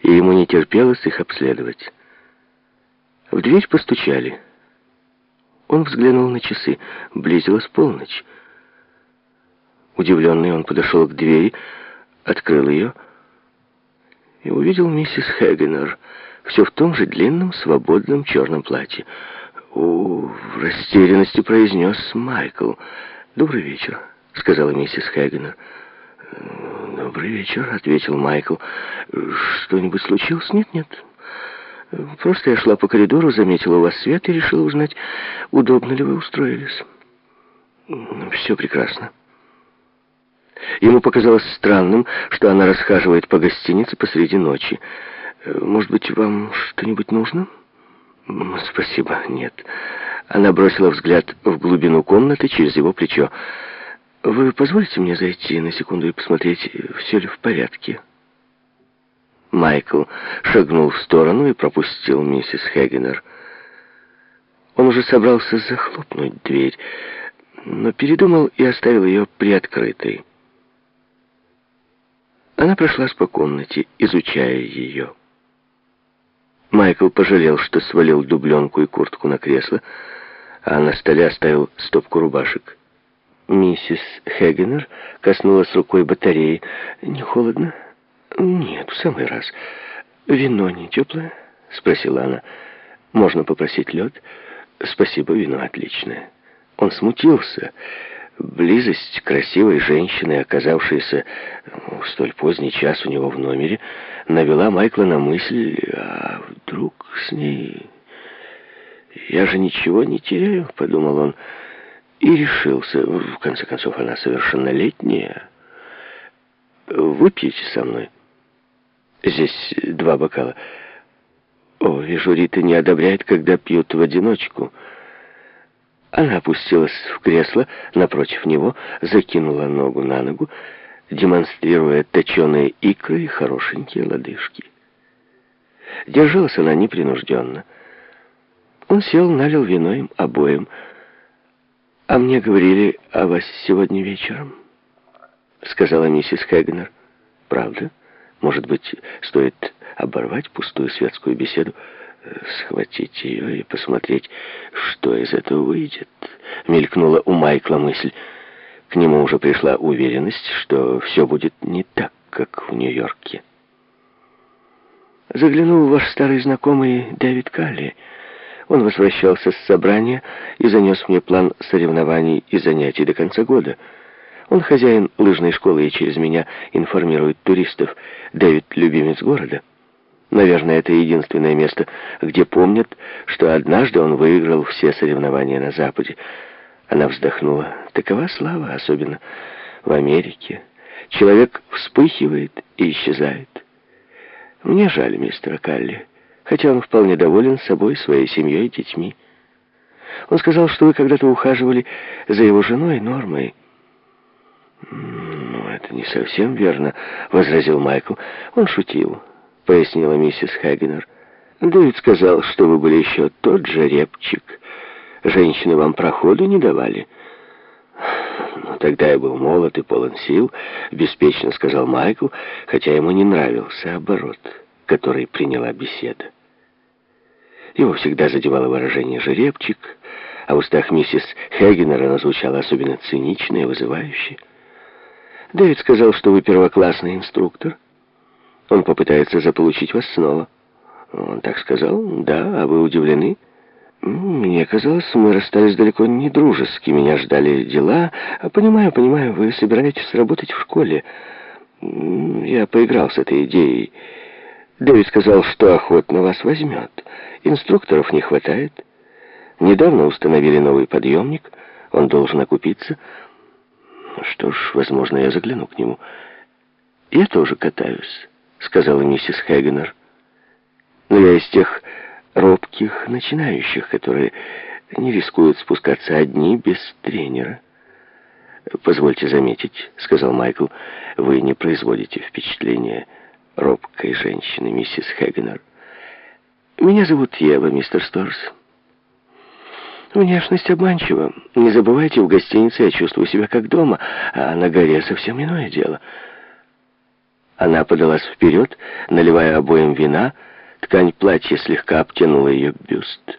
и ему не терпелось их обследовать. В дверь постучали. Он взглянул на часы. Близилась полночь. Удивленный, он подошел к двери, открыл ее и увидел миссис Хэгенер, все в том же длинном, свободном черном платье. «У, в растерянности произнес Майкл. Добрый вечер», — сказала миссис Хэгенер. «Добрый вечер», — ответил Майкл. «Что-нибудь случилось?» «Нет, нет. Просто я шла по коридору, заметила у вас свет и решила узнать, удобно ли вы устроились». «Все прекрасно». Ему показалось странным, что она расхаживает по гостинице посреди ночи. «Может быть, вам что-нибудь нужно?» «Спасибо, нет». Она бросила взгляд в глубину комнаты через его плечо. «Вы позволите мне зайти на секунду и посмотреть, все ли в порядке?» Майкл шагнул в сторону и пропустил миссис Хегенер. Он уже собрался захлопнуть дверь, но передумал и оставил ее приоткрытой. Она прошлась по комнате, изучая ее. Майкл пожалел, что свалил дубленку и куртку на кресло, а на столе оставил стопку рубашек. Миссис Хегенер коснулась рукой батареи. «Не холодно?» «Нет, в самый раз. Вино не теплое?» — спросила она. «Можно попросить лед?» «Спасибо, вино отличное». Он смутился. Близость красивой женщины, оказавшейся в столь поздний час у него в номере, навела Майкла на мысль, а вдруг с ней... «Я же ничего не теряю», — подумал он, и решился. В конце концов, она совершеннолетняя. «Выпьете со мной?» «Здесь два бокала». «О, вижу, Рита не одобряет, когда пьют в одиночку». Она опустилась в кресло напротив него, закинула ногу на ногу, демонстрируя точеные икры и хорошенькие лодыжки. Держалась она непринужденно. Он сел, налил вино им обоим. «А мне говорили о вас сегодня вечером», — сказала миссис Хэгнер. «Правда? Может быть, стоит оборвать пустую светскую беседу?» схватить ее и посмотреть, что из этого выйдет. Мелькнула у Майкла мысль. К нему уже пришла уверенность, что все будет не так, как в Нью-Йорке. Заглянул ваш старый знакомый Дэвид Калли. Он возвращался с собрания и занес мне план соревнований и занятий до конца года. Он хозяин лыжной школы и через меня информирует туристов. Дэвид — любимец города. Наверное, это единственное место, где помнят, что однажды он выиграл все соревнования на Западе. Она вздохнула. Такова слава, особенно в Америке. Человек вспыхивает и исчезает. Мне жаль мистера Калли, хотя он вполне доволен собой, своей семьей и детьми. Он сказал, что вы когда-то ухаживали за его женой Нормой. «Ну, это не совсем верно», — возразил Майкл. Он шутил пояснила миссис Хагенер. Дэвид сказал, что вы были еще тот же репчик. Женщины вам проходу не давали. Ну, тогда я был молод и полон сил, беспечно сказал Майкл, хотя ему не нравился оборот, который приняла беседа. Его всегда задевало выражение «жеребчик», а в устах миссис Хегенера оно звучало особенно цинично и вызывающе. Дэвид сказал, что вы первоклассный инструктор, он попытается заполучить вас снова. Он так сказал? Да, а вы удивлены? Мне казалось, мы расстались далеко не дружески. Меня ждали дела. Понимаю, понимаю, вы собираетесь работать в школе. Я поиграл с этой идеей. Дэвид сказал, что охотно вас возьмет. Инструкторов не хватает. Недавно установили новый подъемник. Он должен окупиться. Что ж, возможно, я загляну к нему. Я тоже катаюсь. — сказала миссис Хэгенер. «Но я из тех робких начинающих, которые не рискуют спускаться одни без тренера». «Позвольте заметить», — сказал Майкл, — «вы не производите впечатления робкой женщины, миссис Хэгенер. Меня зовут Ева, мистер Сторс». Внешность обманчива. Не забывайте, в гостинице я чувствую себя как дома, а на горе совсем иное дело — Она подалась вперед, наливая обоим вина. Ткань платья слегка обтянула ее бюст.